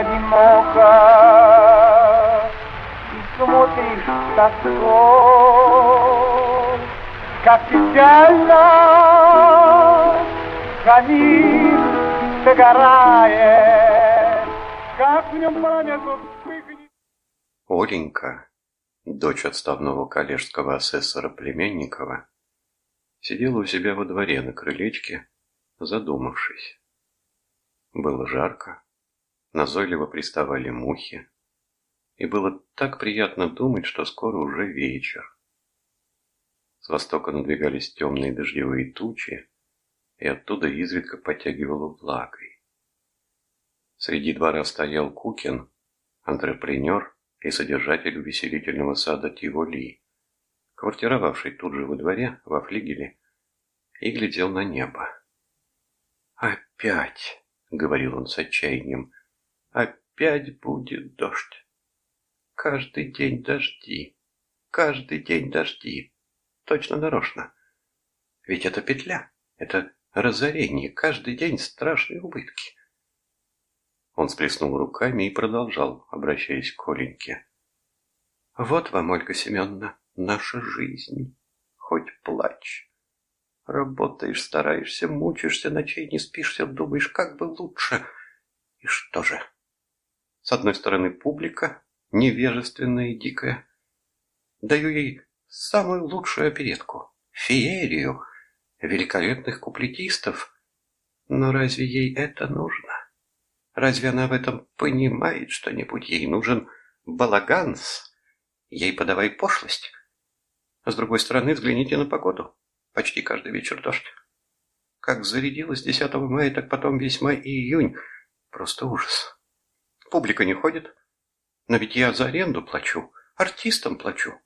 одиноко. И смотришь тоской Как печально камин догорает Как в нем пламя вспыхнет. Оленька, дочь отставного коллежского асессора Племенникова, сидела у себя во дворе на крылечке, задумавшись. Было жарко, назойливо приставали мухи, и было так приятно думать, что скоро уже вечер. С востока надвигались темные дождевые тучи, и оттуда изредка подтягивало влагой. Среди двора стоял Кукин, антрепренер и содержатель увеселительного сада Тиволи, квартировавший тут же во дворе, во флигеле, и глядел на небо. «Опять!» — говорил он с отчаянием. «Опять будет дождь! Каждый день дожди! Каждый день дожди! Точно нарочно! Ведь это петля, это разорение, каждый день страшные убытки!» Он сплеснул руками и продолжал, обращаясь к Оленьке. «Вот вам, Ольга Семеновна, наша жизнь. Хоть плачь. Работаешь, стараешься, мучишься, ночей не спишь, все думаешь, как бы лучше. И что же? С одной стороны, публика, невежественная и дикая. Даю ей самую лучшую оперетку, феерию, великолепных куплетистов. Но разве ей это нужно? Разве она в этом понимает что-нибудь? Ей нужен балаганс. Ей подавай пошлость. С другой стороны, взгляните на погоду. Почти каждый вечер дождь. Как зарядилась 10 мая, так потом весь май и июнь. Просто ужас. Публика не ходит. Но ведь я за аренду плачу, артистам плачу.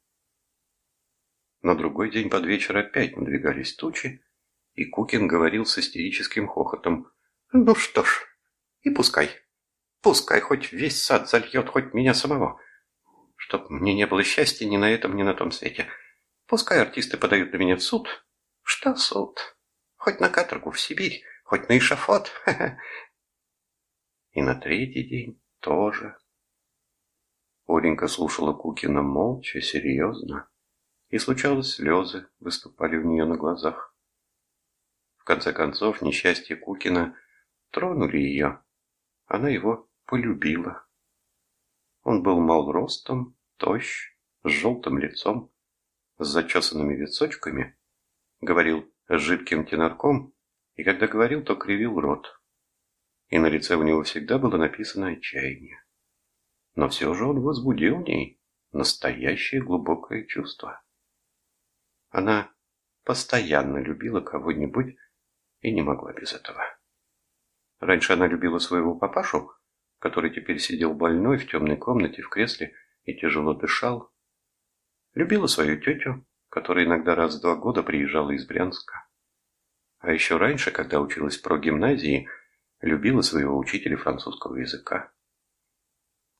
На другой день под вечер опять надвигались тучи, и Кукин говорил с истерическим хохотом. «Ну что ж, и пускай. Пускай хоть весь сад зальет, хоть меня самого. Чтоб мне не было счастья ни на этом, ни на том свете. Пускай артисты подают на меня в суд, что суд? Хоть на каторгу в Сибирь, хоть на эшафот. И на третий день тоже. Оленька слушала Кукина молча, серьезно, и случалось слезы выступали у нее на глазах. В конце концов, несчастье Кукина тронули ее. Она его полюбила. Он был мал ростом, тощ, с желтым лицом, с зачесанными височками говорил жидким тенорком, и когда говорил, то кривил рот. И на лице у него всегда было написано отчаяние. Но все же он возбудил в ней настоящее глубокое чувство. Она постоянно любила кого-нибудь и не могла без этого. Раньше она любила своего папашу, который теперь сидел больной в темной комнате в кресле и тяжело дышал. Любила свою тетю, которая иногда раз в два года приезжала из Брянска. А еще раньше, когда училась в прогимназии, любила своего учителя французского языка.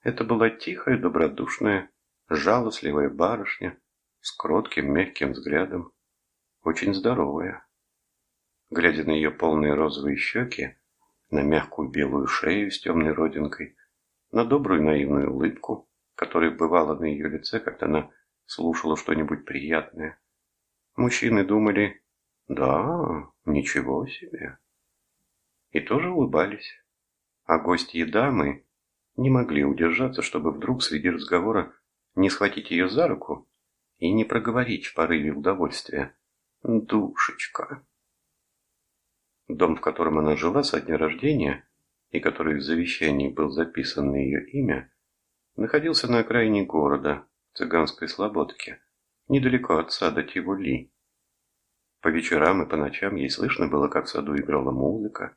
Это была тихая, добродушная, жалостливая барышня с кротким, мягким взглядом, очень здоровая. Глядя на ее полные розовые щеки, на мягкую белую шею с темной родинкой, на добрую наивную улыбку, которая бывала на ее лице, когда она слушала что-нибудь приятное. Мужчины думали, да, ничего себе. И тоже улыбались. А гости дамы не могли удержаться, чтобы вдруг среди разговора не схватить ее за руку и не проговорить в порыве удовольствия. «Душечка!» Дом, в котором она жила со дня рождения, и который в завещании был записан на ее имя, находился на окраине города, цыганской слободке, недалеко от сада Тивули. По вечерам и по ночам ей слышно было, как в саду играла музыка,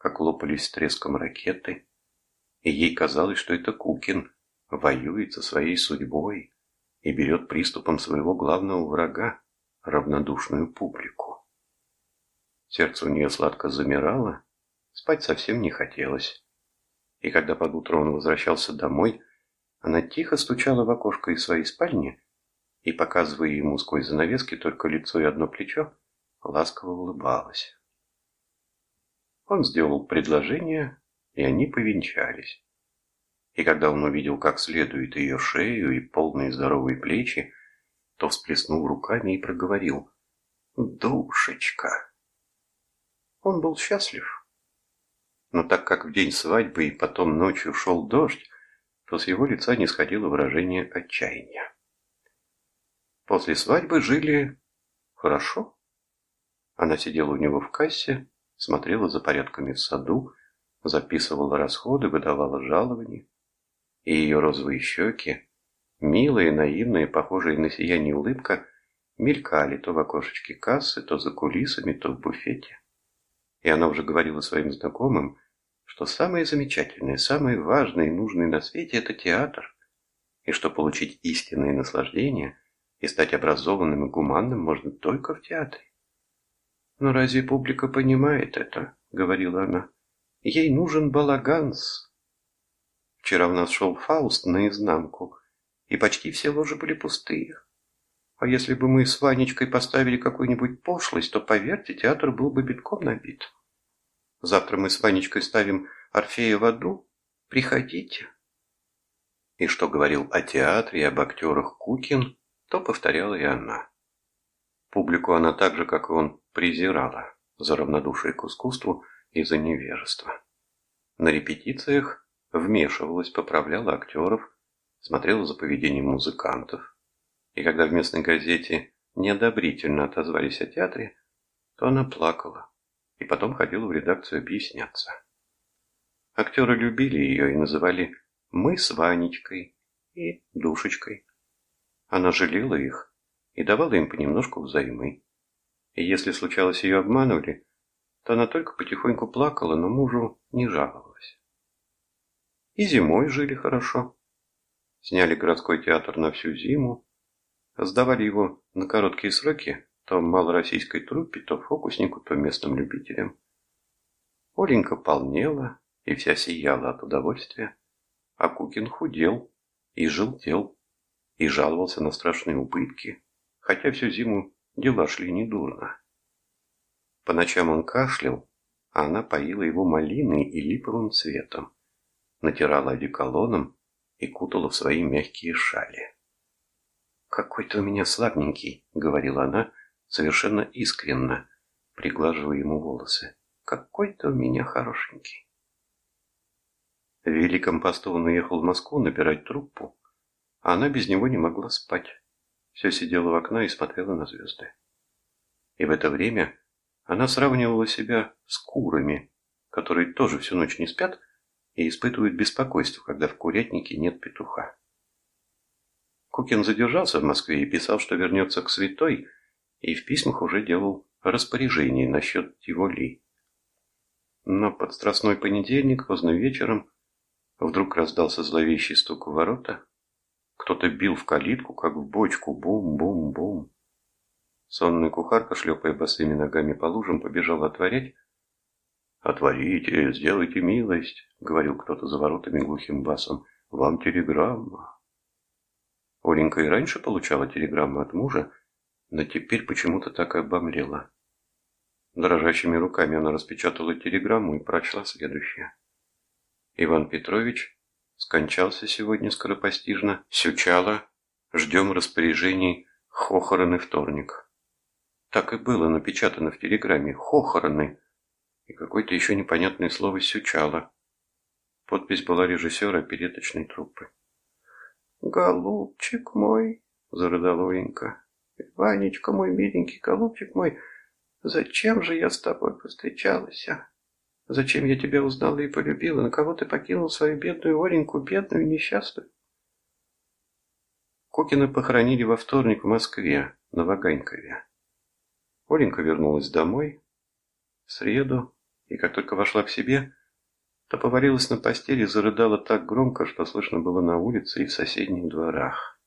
как лопались с треском ракеты, и ей казалось, что это Кукин воюет со своей судьбой и берет приступом своего главного врага, равнодушную публику. Сердце у нее сладко замирало, спать совсем не хотелось. И когда под утро он возвращался домой, она тихо стучала в окошко из своей спальни и, показывая ему сквозь занавески только лицо и одно плечо, ласково улыбалась. Он сделал предложение, и они повенчались. И когда он увидел как следует ее шею и полные здоровые плечи, то всплеснул руками и проговорил «Душечка!». Он был счастлив. Но так как в день свадьбы и потом ночью шел дождь, то с его лица не сходило выражение отчаяния. После свадьбы жили хорошо. Она сидела у него в кассе, смотрела за порядками в саду, записывала расходы, выдавала жалования. И ее розовые щеки, милые, наивные, похожие на сияние улыбка, мелькали то в окошечке кассы, то за кулисами, то в буфете. И она уже говорила своим знакомым, что самое замечательное, самое важное и нужное на свете – это театр, и что получить истинное наслаждение и стать образованным и гуманным можно только в театре. «Но разве публика понимает это?» – говорила она. «Ей нужен балаганс». Вчера у нас шел Фауст наизнанку, и почти все ложи были пустые. А если бы мы с Ванечкой поставили какую-нибудь пошлость, то, поверьте, театр был бы битком набит. Завтра мы с Ванечкой ставим Орфея в аду. Приходите. И что говорил о театре и об актерах Кукин, то повторяла и она. Публику она так же, как и он, презирала за равнодушие к искусству и за невежество. На репетициях вмешивалась, поправляла актеров, смотрела за поведением музыкантов. И когда в местной газете неодобрительно отозвались о театре, то она плакала и потом ходила в редакцию объясняться. Актеры любили ее и называли «мы с Ванечкой» и «душечкой». Она жалела их и давала им понемножку взаймы. И если случалось ее обманывали, то она только потихоньку плакала, но мужу не жаловалась. И зимой жили хорошо. Сняли городской театр на всю зиму, сдавали его на короткие сроки то малороссийской труппе, то фокуснику, то местным любителям. Оленька полнела и вся сияла от удовольствия, а Кукин худел и желтел, и жаловался на страшные убытки, хотя всю зиму дела шли недурно. По ночам он кашлял, а она поила его малиной и липовым цветом, натирала одеколоном и кутала в свои мягкие шали. «Какой ты у меня слабненький», — говорила она, совершенно искренно, приглаживая ему волосы. «Какой ты у меня хорошенький!» В Великом посту он уехал в Москву набирать труппу, а она без него не могла спать. Все сидела в окна и смотрела на звезды. И в это время она сравнивала себя с курами, которые тоже всю ночь не спят и испытывают беспокойство, когда в курятнике нет петуха. Кукин задержался в Москве и писал, что вернется к святой, и в письмах уже делал распоряжение насчет Тиволи. Но под страстной понедельник, поздно вечером, вдруг раздался зловещий стук в ворота. Кто-то бил в калитку, как в бочку, бум-бум-бум. Сонная кухарка, шлепая босыми ногами по лужам, побежала отворять. «Отворите, сделайте милость», — говорил кто-то за воротами глухим басом. «Вам телеграмма». Оленька и раньше получала телеграмму от мужа, но теперь почему-то так обомлела. Дрожащими руками она распечатала телеграмму и прочла следующее. Иван Петрович скончался сегодня скоропостижно. Сючало. Ждем распоряжений. Хохороны вторник. Так и было напечатано в телеграмме. Хохороны. И какое-то еще непонятное слово «сючало». Подпись была режиссера опереточной труппы. «Голубчик мой!» — зарыдала Инка. Ванечка мой, миленький голубчик мой, зачем же я с тобой повстречалась, а? Зачем я тебя узнала и полюбила? На кого ты покинул свою бедную Оленьку, бедную несчастную? Кокина похоронили во вторник в Москве, на Ваганькове. Оленька вернулась домой в среду, и как только вошла к себе, то повалилась на постели и зарыдала так громко, что слышно было на улице и в соседних дворах.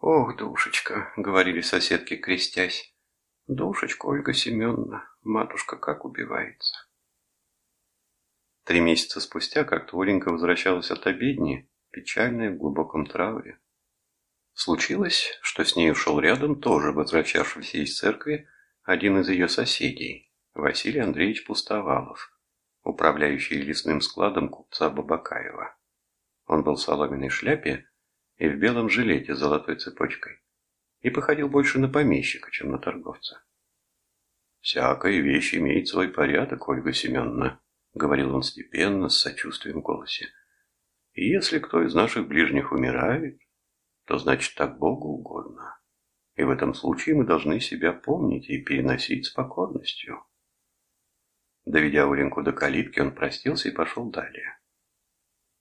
«Ох, душечка!» — говорили соседки, крестясь. «Душечка Ольга Семеновна, матушка как убивается!» Три месяца спустя как-то Оленька возвращалась от обедни, печальная, в глубоком трауре. Случилось, что с ней ушел рядом, тоже возвращавшийся из церкви, один из ее соседей, Василий Андреевич Пустовалов, управляющий лесным складом купца Бабакаева. Он был в соломенной шляпе и в белом жилете с золотой цепочкой и походил больше на помещика, чем на торговца. «Всякая вещь имеет свой порядок, Ольга Семеновна», — говорил он степенно, с сочувствием в голосе. «И если кто из наших ближних умирает, то значит так Богу угодно. И в этом случае мы должны себя помнить и переносить с покорностью». Доведя Оленьку до калитки, он простился и пошел далее.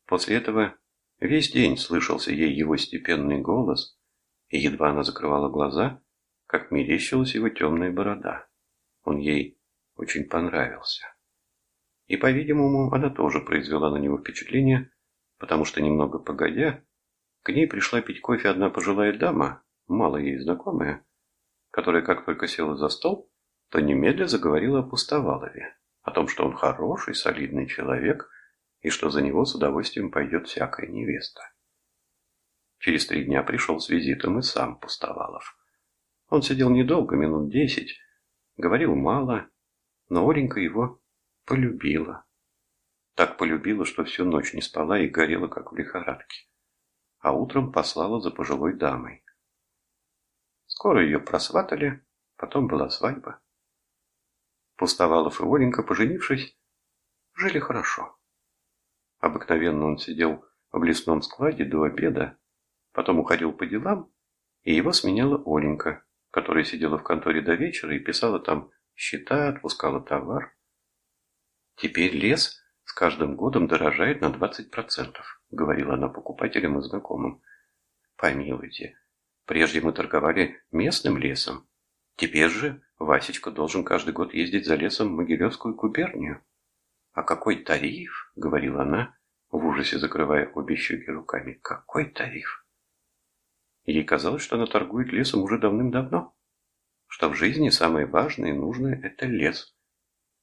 После этого весь день слышался ей его степенный голос, и едва она закрывала глаза, как мерещилась его темная борода. Он ей очень понравился. И, по-видимому, она тоже произвела на него впечатление, потому что, немного погодя, к ней пришла пить кофе одна пожилая дама, мало ей знакомая, которая, как только села за стол, то немедля заговорила о Пустовалове о том, что он хороший, солидный человек, и что за него с удовольствием пойдет всякая невеста. Через три дня пришел с визитом и сам Пустовалов. Он сидел недолго, минут десять, говорил мало, но Оленька его полюбила. Так полюбила, что всю ночь не спала и горела, как в лихорадке. А утром послала за пожилой дамой. Скоро ее просватали, потом была свадьба. Пустовалов и Оленька, поженившись, жили хорошо. Обыкновенно он сидел в лесном складе до обеда, потом уходил по делам, и его сменяла Оленька, которая сидела в конторе до вечера и писала там счета, отпускала товар. Теперь лес с каждым годом дорожает на 20%, говорила она покупателям и знакомым. Помилуйте, прежде мы торговали местным лесом, теперь же Васечка должен каждый год ездить за лесом в Могилевскую губернию. «А какой тариф?» — говорила она, в ужасе закрывая обе щеки руками. «Какой тариф?» Ей казалось, что она торгует лесом уже давным-давно, что в жизни самое важное и нужное — это лес.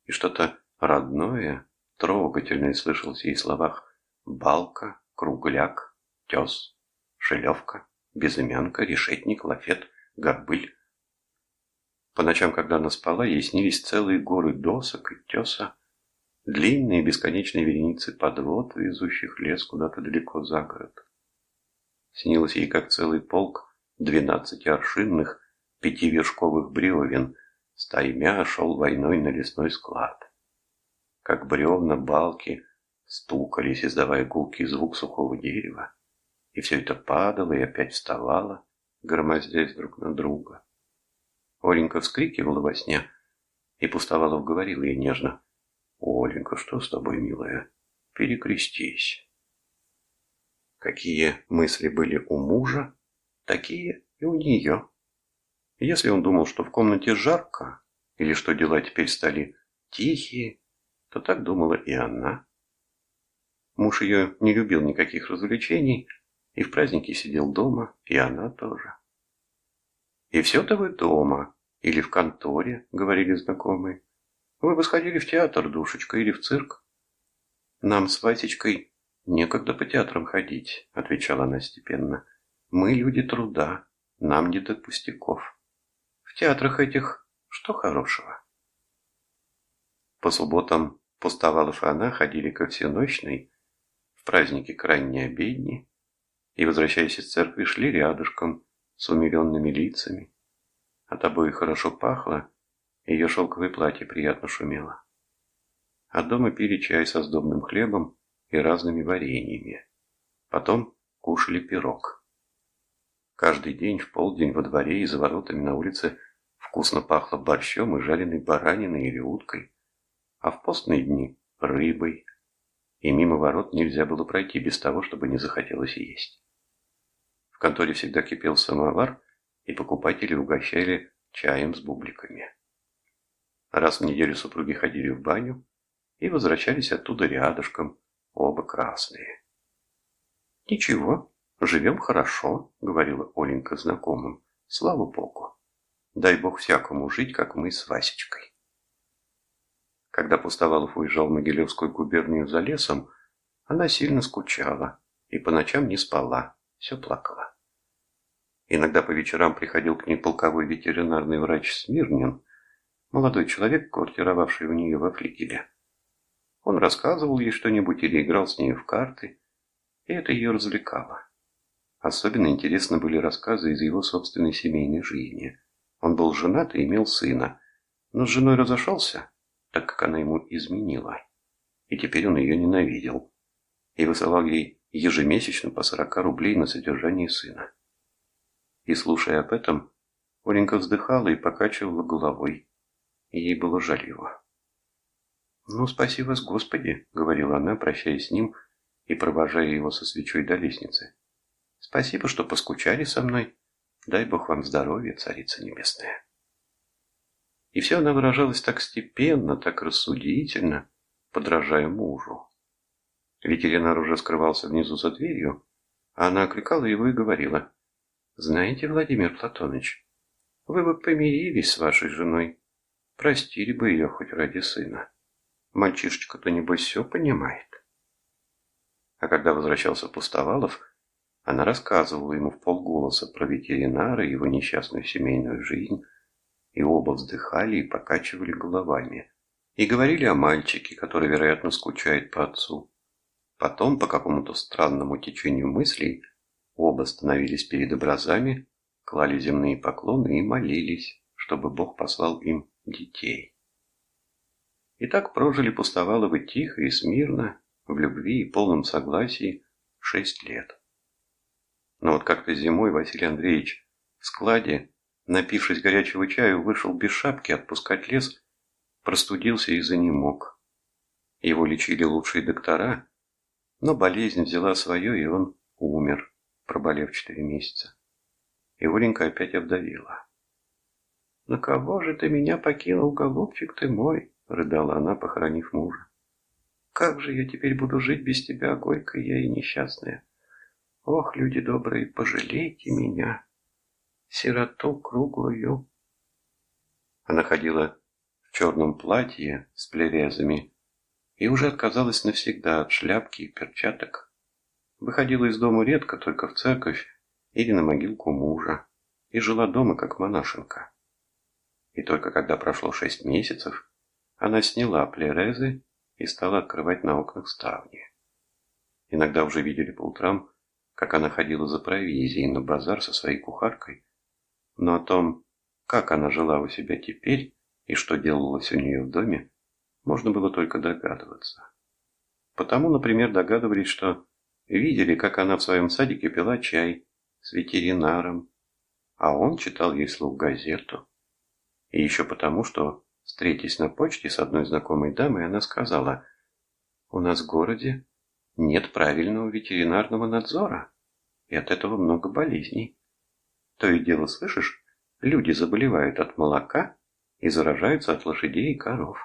И что-то родное, трогательное слышалось в ей словах «балка», «кругляк», «тес», «шелевка», «безымянка», «решетник», «лафет», «горбыль». По ночам, когда она спала, ей снились целые горы досок и теса, длинные бесконечные вереницы подвод, везущих лес куда-то далеко за город. Снилось ей, как целый полк двенадцати аршинных пятивершковых бревен стаймя шел войной на лесной склад. Как бревна, балки стукались, издавая гулкий звук сухого дерева, и все это падало и опять вставало, громоздясь друг на друга. Оленька вскрикивала во сне, и Пустовалов говорил ей нежно. «Оленька, что с тобой, милая? Перекрестись». Какие мысли были у мужа, такие и у нее. Если он думал, что в комнате жарко, или что дела теперь стали тихие, то так думала и она. Муж ее не любил никаких развлечений, и в праздники сидел дома, и она тоже. «И все-то вы дома», или в конторе, говорили знакомые. Вы бы сходили в театр, душечка, или в цирк. Нам с Васечкой некогда по театрам ходить, отвечала она степенно. Мы люди труда, нам не до пустяков. В театрах этих что хорошего? По субботам Пустовалов и она ходили ко всеночной, в праздники к ранней обедни, и, возвращаясь из церкви, шли рядышком с умиленными лицами. От обоих хорошо пахло, ее шелковое платье приятно шумело. От дома пили чай со сдобным хлебом и разными вареньями. Потом кушали пирог. Каждый день в полдень во дворе и за воротами на улице вкусно пахло борщом и жареной бараниной или уткой, а в постные дни – рыбой. И мимо ворот нельзя было пройти без того, чтобы не захотелось есть. В конторе всегда кипел самовар, и покупатели угощали чаем с бубликами. Раз в неделю супруги ходили в баню и возвращались оттуда рядышком, оба красные. «Ничего, живем хорошо», — говорила Оленька знакомым. «Слава Богу! Дай Бог всякому жить, как мы с Васечкой». Когда Пустовалов уезжал в Могилевскую губернию за лесом, она сильно скучала и по ночам не спала, все плакала. Иногда по вечерам приходил к ней полковой ветеринарный врач Смирнин, молодой человек, квартировавший у нее во флигеле. Он рассказывал ей что-нибудь или играл с ней в карты, и это ее развлекало. Особенно интересны были рассказы из его собственной семейной жизни. Он был женат и имел сына, но с женой разошелся, так как она ему изменила. И теперь он ее ненавидел. И высылал ей ежемесячно по 40 рублей на содержание сына. И слушая об этом, Оленька вздыхала и покачивала головой. И ей было жаль его. «Ну, спаси вас, Господи!» — говорила она, прощаясь с ним и провожая его со свечой до лестницы. Спасибо, что поскучали со мной. Дай Бог вам здоровья, Царица Небесная. И все она выражалась так степенно, так рассудительно, подражая мужу. Ветеринар уже скрывался внизу за дверью, а она окликала его и говорила, «Знаете, Владимир Платоныч, вы бы помирились с вашей женой, простили бы ее хоть ради сына. Мальчишечка-то, небось, все понимает». А когда возвращался Пустовалов, она рассказывала ему в полголоса про ветеринара и его несчастную семейную жизнь, и оба вздыхали и покачивали головами. И говорили о мальчике, который, вероятно, скучает по отцу. Потом, по какому-то странному течению мыслей, оба становились перед образами, клали земные поклоны и молились, чтобы Бог послал им детей. И так прожили Пустоваловы тихо и смирно, в любви и полном согласии шесть лет. Но вот как-то зимой Василий Андреевич в складе, напившись горячего чаю, вышел без шапки отпускать лес, простудился и занемог. Его лечили лучшие доктора, но болезнь взяла свое, и он умер, проболев четыре месяца. И Оленька опять обдавила. «На кого же ты меня покинул, голубчик ты мой?» — рыдала она, похоронив мужа. «Как же я теперь буду жить без тебя, горькая я и несчастная?» Ох, люди добрые, пожалейте меня, сироту круглую. Она ходила в черном платье с плерезами и уже отказалась навсегда от шляпки и перчаток. Выходила из дома редко, только в церковь или на могилку мужа, и жила дома как монашенка. И только когда прошло шесть месяцев, она сняла плерезы и стала открывать на окнах ставни. Иногда уже видели по утрам, как она ходила за провизией на базар со своей кухаркой, но о том, как она жила у себя теперь и что делалось у нее в доме, можно было только догадываться. Потому, например, догадывались, что видели, как она в своем садике пила чай с ветеринаром, а он читал ей слух газету. И еще потому, что, встретясь на почте с одной знакомой дамой, она сказала, «У нас в городе нет правильного ветеринарного надзора, и от этого много болезней. То и дело слышишь, люди заболевают от молока и заражаются от лошадей и коров.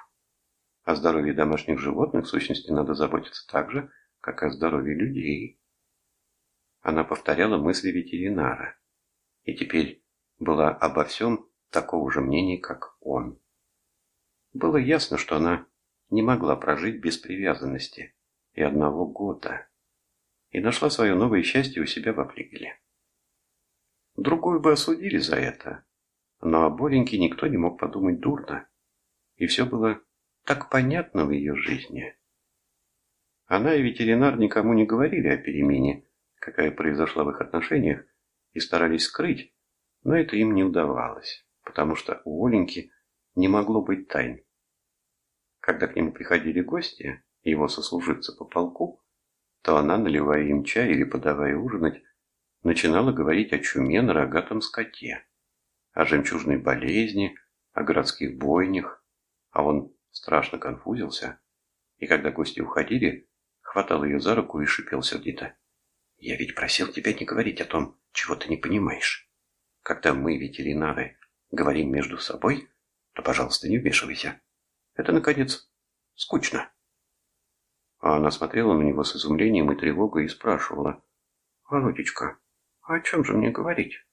О здоровье домашних животных в сущности надо заботиться так же, как о здоровье людей. Она повторяла мысли ветеринара, и теперь была обо всем такого же мнения, как он. Было ясно, что она не могла прожить без привязанности и одного года, и нашла свое новое счастье у себя во флигеле. Другую бы осудили за это, но о Бореньке никто не мог подумать дурно, и все было так понятно в ее жизни. Она и ветеринар никому не говорили о перемене, какая произошла в их отношениях, и старались скрыть, но это им не удавалось, потому что у Оленьки не могло быть тайн. Когда к нему приходили гости, его сослуживцы по полку, то она, наливая им чай или подавая ужинать, начинала говорить о чуме на рогатом скоте, о жемчужной болезни, о городских бойнях, а он страшно конфузился, и когда гости уходили, хватал ее за руку и шипел сердито. «Я ведь просил тебя не говорить о том, чего ты не понимаешь. Когда мы, ветеринары, говорим между собой, то, пожалуйста, не вмешивайся. Это, наконец, скучно». А она смотрела на него с изумлением и тревогой и спрашивала. «Володечка, о чем же мне говорить?»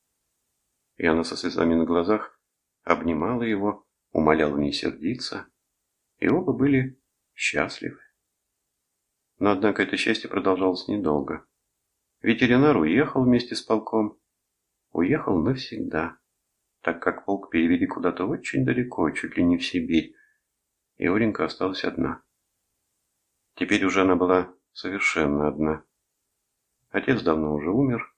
И она со слезами на глазах обнимала его, умоляла не сердиться, и оба были счастливы. Но, однако, это счастье продолжалось недолго. Ветеринар уехал вместе с полком. Уехал навсегда, так как полк перевели куда-то очень далеко, чуть ли не в Сибирь, и Оренька осталась одна. Теперь уже она была совершенно одна. Отец давно уже умер,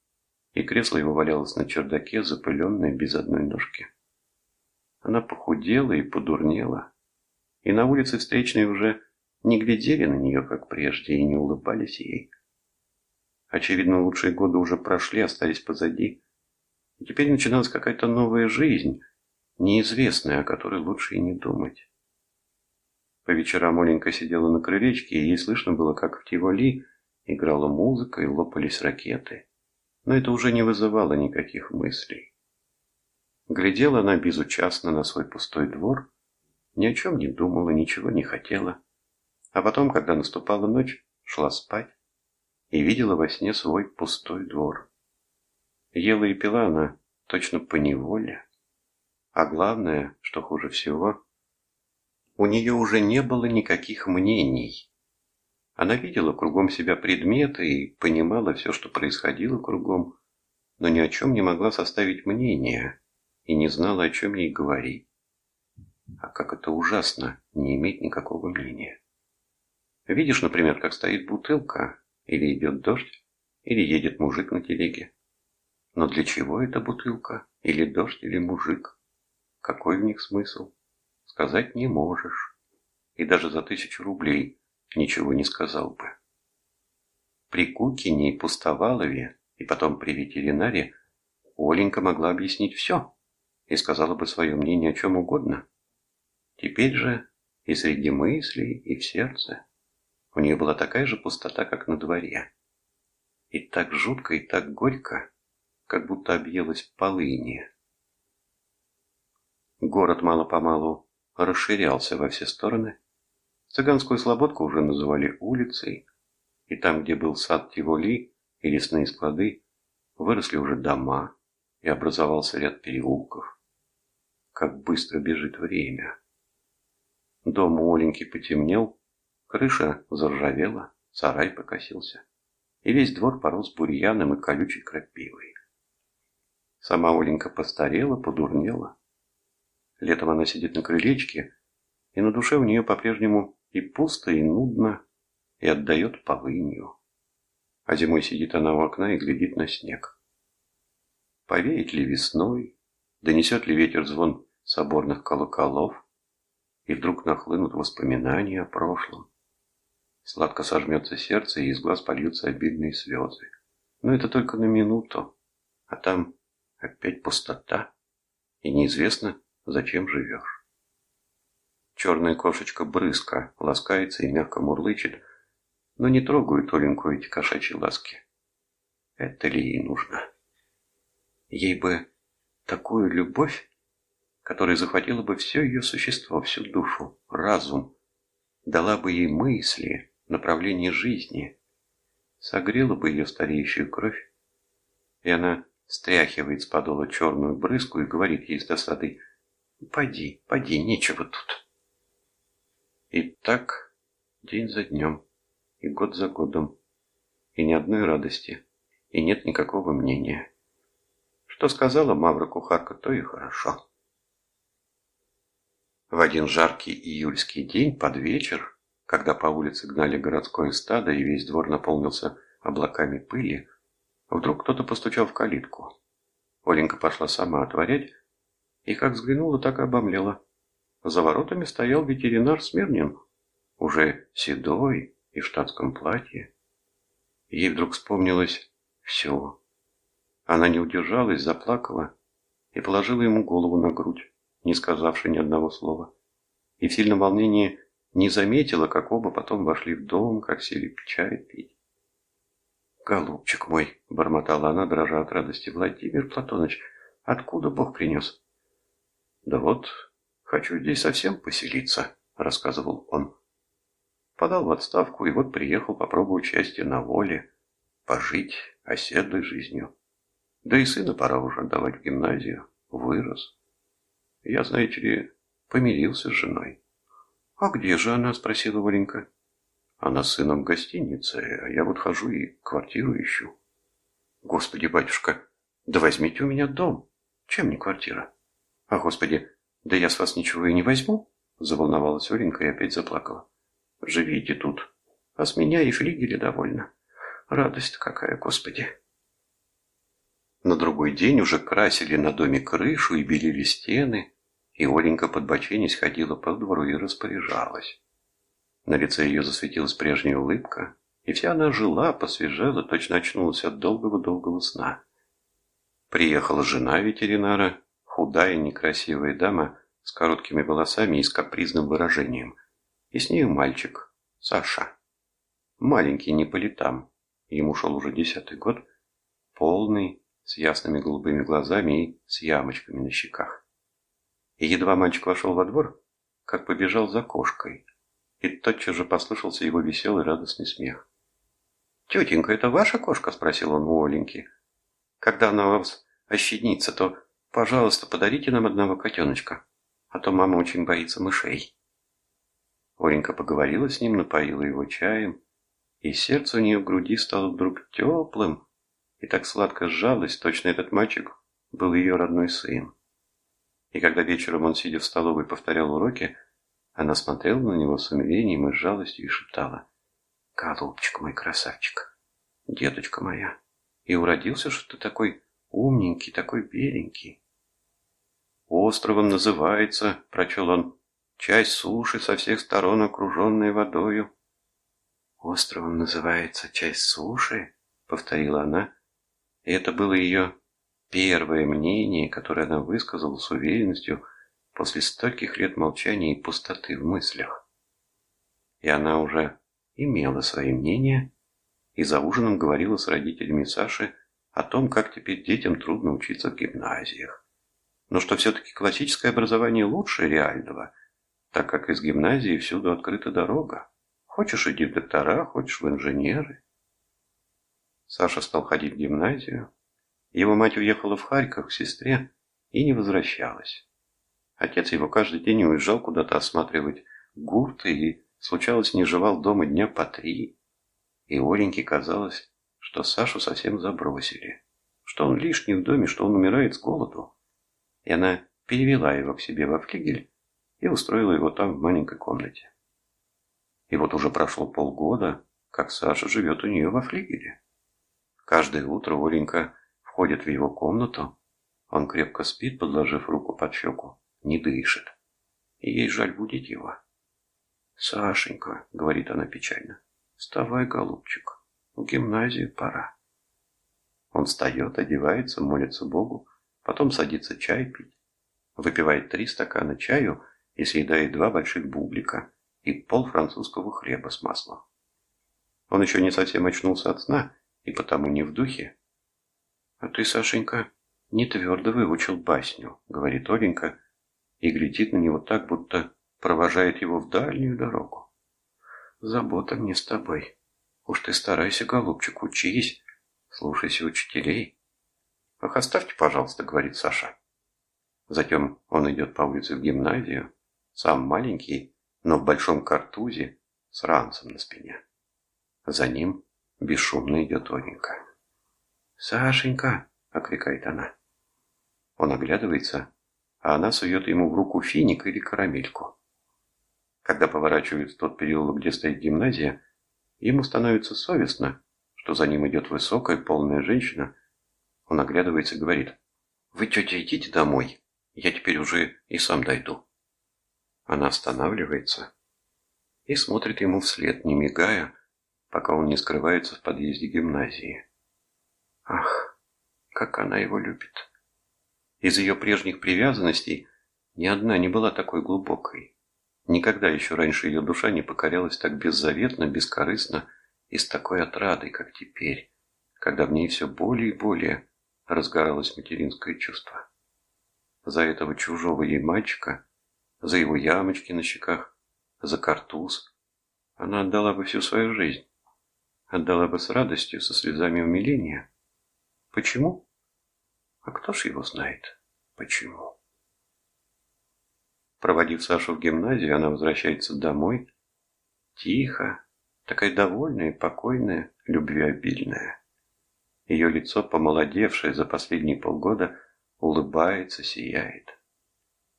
и кресло его валялось на чердаке, запыленное без одной ножки. Она похудела и подурнела, и на улице встречные уже не глядели на нее, как прежде, и не улыбались ей. Очевидно, лучшие годы уже прошли, остались позади, и теперь начиналась какая-то новая жизнь, неизвестная, о которой лучше и не думать. По вечерам Оленька сидела на крылечке, и ей слышно было, как в Тиволи играла музыка и лопались ракеты. Но это уже не вызывало никаких мыслей. Глядела она безучастно на свой пустой двор, ни о чем не думала, ничего не хотела. А потом, когда наступала ночь, шла спать и видела во сне свой пустой двор. Ела и пила она точно по неволе. А главное, что хуже всего, у нее уже не было никаких мнений. Она видела кругом себя предметы и понимала все, что происходило кругом, но ни о чем не могла составить мнение и не знала, о чем ей говорить. А как это ужасно, не иметь никакого мнения. Видишь, например, как стоит бутылка, или идет дождь, или едет мужик на телеге. Но для чего эта бутылка? Или дождь, или мужик? Какой в них смысл? Сказать не можешь. И даже за тысячу рублей ничего не сказал бы. При Кукине и Пустовалове, и потом при ветеринаре, Оленька могла объяснить все и сказала бы свое мнение о чем угодно. Теперь же и среди мыслей, и в сердце у нее была такая же пустота, как на дворе. И так жутко, и так горько, как будто объелась полыни. Город мало-помалу расширялся во все стороны. Цыганскую слободку уже называли улицей, и там, где был сад Тиволи и лесные склады, выросли уже дома, и образовался ряд переулков. Как быстро бежит время. Дом у Оленьки потемнел, крыша заржавела, сарай покосился, и весь двор порос бурьяном и колючей крапивой. Сама Оленька постарела, подурнела. Летом она сидит на крылечке, и на душе у нее по-прежнему и пусто, и нудно, и отдает полынью. А зимой сидит она у окна и глядит на снег. Повеет ли весной, донесет ли ветер звон соборных колоколов, и вдруг нахлынут воспоминания о прошлом. Сладко сожмется сердце, и из глаз польются обидные слезы. Но это только на минуту, а там Опять пустота, и неизвестно, зачем живешь. Черная кошечка брызка ласкается и мягко мурлычет, но не трогают Оленьку эти кошачьи ласки. Это ли ей нужно? Ей бы такую любовь, которая захватила бы все ее существо, всю душу, разум, дала бы ей мысли, направление жизни, согрела бы ее стареющую кровь, и она стряхивает с подола черную брызгу и говорит ей с досадой «Поди, поди, нечего тут». И так день за днем, и год за годом, и ни одной радости, и нет никакого мнения. Что сказала Мавра Кухарка, то и хорошо. В один жаркий июльский день под вечер, когда по улице гнали городское стадо и весь двор наполнился облаками пыли, Вдруг кто-то постучал в калитку. Оленька пошла сама отворять, и как взглянула, так и обомлела. За воротами стоял ветеринар Смирнин, уже седой и в штатском платье. Ей вдруг вспомнилось все. Она не удержалась, заплакала и положила ему голову на грудь, не сказавши ни одного слова. И в сильном волнении не заметила, как оба потом вошли в дом, как сели чай пить. «Голубчик мой!» — бормотала она, дрожа от радости. «Владимир Платоныч, откуда Бог принес?» «Да вот, хочу здесь совсем поселиться», — рассказывал он. Подал в отставку и вот приехал попробовать счастье на воле, пожить оседлой жизнью. Да и сына пора уже отдавать в гимназию. Вырос. Я, знаете ли, помирился с женой. «А где же она?» — спросила Валенька. Она с сыном в гостинице, а я вот хожу и квартиру ищу. Господи, батюшка, да возьмите у меня дом. Чем не квартира? А, господи, да я с вас ничего и не возьму. Заволновалась Оленька и опять заплакала. Живите тут, а с меня и флигеля довольно. Радость какая, Господи! На другой день уже красили на доме крышу и белили стены, и Оленька подбоченясь ходила по двору и распоряжалась. На лице ее засветилась прежняя улыбка, и вся она жила, посвежела, точно очнулась от долгого-долгого сна. Приехала жена ветеринара, худая, некрасивая дама с короткими волосами и с капризным выражением, и с нею мальчик, Саша. Маленький не по летам, ему шел уже десятый год, полный, с ясными голубыми глазами и с ямочками на щеках. И едва мальчик вошел во двор, как побежал за кошкой, и тотчас же послышался его веселый радостный смех. «Тетенька, это ваша кошка?» – спросил он у Оленьки. «Когда она у вас ощенится, то, пожалуйста, подарите нам одного котеночка, а то мама очень боится мышей». Оленька поговорила с ним, напоила его чаем, и сердце у нее в груди стало вдруг теплым, и так сладко сжалось, точно этот мальчик был ее родной сын. И когда вечером он, сидя в столовой, повторял уроки, она смотрела на него с умилением и с жалостью и шептала. Голубчик мой красавчик, деточка моя, и уродился, что ты такой умненький, такой беленький. Островом называется, прочел он, часть суши со всех сторон окруженной водою. Островом называется часть суши, повторила она, и это было ее первое мнение, которое она высказала с уверенностью после стольких лет молчания и пустоты в мыслях. И она уже имела свои мнения и за ужином говорила с родителями Саши о том, как теперь детям трудно учиться в гимназиях. Но что все-таки классическое образование лучше реального, так как из гимназии всюду открыта дорога. Хочешь иди в доктора, хочешь в инженеры. Саша стал ходить в гимназию. Его мать уехала в Харьков к сестре и не возвращалась. Отец его каждый день уезжал куда-то осматривать гурты и Случалось, не жевал дома дня по три, и Оленьке казалось, что Сашу совсем забросили, что он лишний в доме, что он умирает с голоду. И она перевела его к себе во флигель и устроила его там в маленькой комнате. И вот уже прошло полгода, как Саша живет у нее во флигеле. Каждое утро Оленька входит в его комнату, он крепко спит, подложив руку под щеку, не дышит, и ей жаль будить его. «Сашенька», — говорит она печально, — «вставай, голубчик, в гимназию пора». Он встает, одевается, молится Богу, потом садится чай пить, выпивает три стакана чаю и съедает два больших бублика и пол французского хлеба с маслом. Он еще не совсем очнулся от сна и потому не в духе. «А ты, Сашенька, не твердо выучил басню», — говорит Оленька, и глядит на него так, будто провожает его в дальнюю дорогу. Забота мне с тобой. Уж ты старайся, голубчик, учись, слушайся учителей. Ах, оставьте, пожалуйста, говорит Саша. Затем он идет по улице в гимназию, сам маленький, но в большом картузе, с ранцем на спине. За ним бесшумно идет Оленька. «Сашенька!» — окликает она. Он оглядывается, а она сует ему в руку финик или карамельку. Когда поворачивает в тот переулок, где стоит гимназия, ему становится совестно, что за ним идет высокая, полная женщина. Он оглядывается и говорит, «Вы, тетя, идите домой, я теперь уже и сам дойду». Она останавливается и смотрит ему вслед, не мигая, пока он не скрывается в подъезде гимназии. Ах, как она его любит! Из ее прежних привязанностей ни одна не была такой глубокой. Никогда еще раньше ее душа не покорялась так беззаветно, бескорыстно и с такой отрадой, как теперь, когда в ней все более и более разгоралось материнское чувство. За этого чужого ей мальчика, за его ямочки на щеках, за картуз, она отдала бы всю свою жизнь. Отдала бы с радостью, со слезами умиления. Почему? А кто ж его знает, почему? Проводив Сашу в гимназию, она возвращается домой. Тихо, такая довольная, покойная, любвеобильная. Ее лицо, помолодевшее за последние полгода, улыбается, сияет.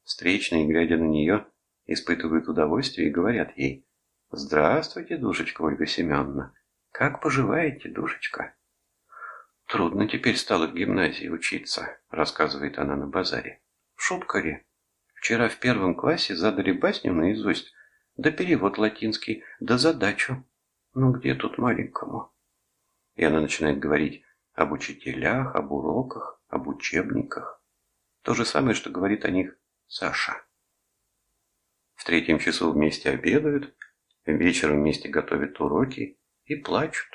Встречные, глядя на нее, испытывают удовольствие и говорят ей «Здравствуйте, душечка Ольга Семеновна, Как поживаете, душечка?» «Трудно теперь стало в гимназии учиться», — рассказывает она на базаре. «Шутка ли? Вчера в первом классе задали басню наизусть, да перевод латинский, да задачу. Ну где тут маленькому?» И она начинает говорить об учителях, об уроках, об учебниках. То же самое, что говорит о них Саша. В третьем часу вместе обедают, вечером вместе готовят уроки и плачут.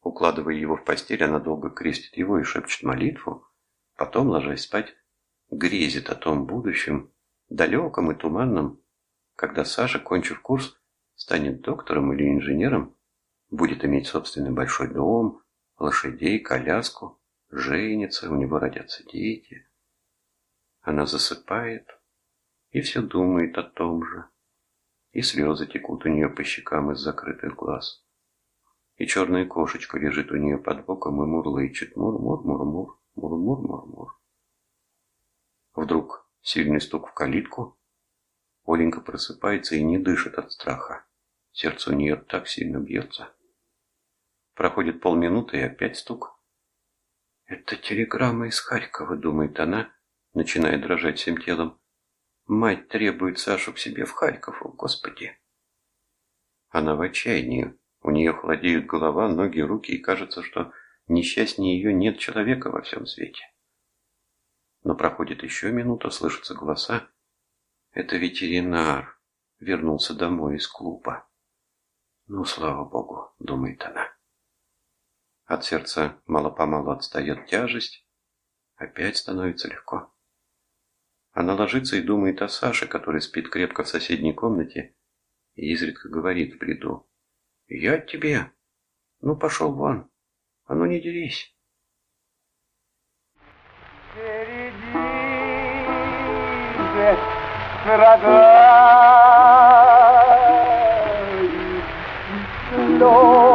Укладывая его в постель, она долго крестит его и шепчет молитву, потом, ложась спать, грезит о том будущем, далеком и туманном, когда Саша, кончив курс, станет доктором или инженером, будет иметь собственный большой дом, лошадей, коляску, женится, у него родятся дети. Она засыпает и все думает о том же, и слезы текут у нее по щекам из закрытых глаз. И черная кошечка лежит у нее под боком и мурлычет мур-мур-мур-мур, мур-мур-мур-мур. Вдруг сильный стук в калитку. Оленька просыпается и не дышит от страха. Сердце у нее так сильно бьется. Проходит полминуты и опять стук. «Это телеграмма из Харькова», — думает она, начиная дрожать всем телом. «Мать требует Сашу к себе в Харьков, о Господи!» Она в отчаянии. У нее холодеют голова, ноги, руки, и кажется, что несчастнее ее нет человека во всем свете. Но проходит еще минута, слышатся голоса. Это ветеринар вернулся домой из клуба. Ну, слава богу, думает она. От сердца мало-помалу отстает тяжесть, опять становится легко. Она ложится и думает о Саше, который спит крепко в соседней комнате и изредка говорит в бреду. «Я тебе! Ну, пошел вон! А ну, не дерись!» страдает, но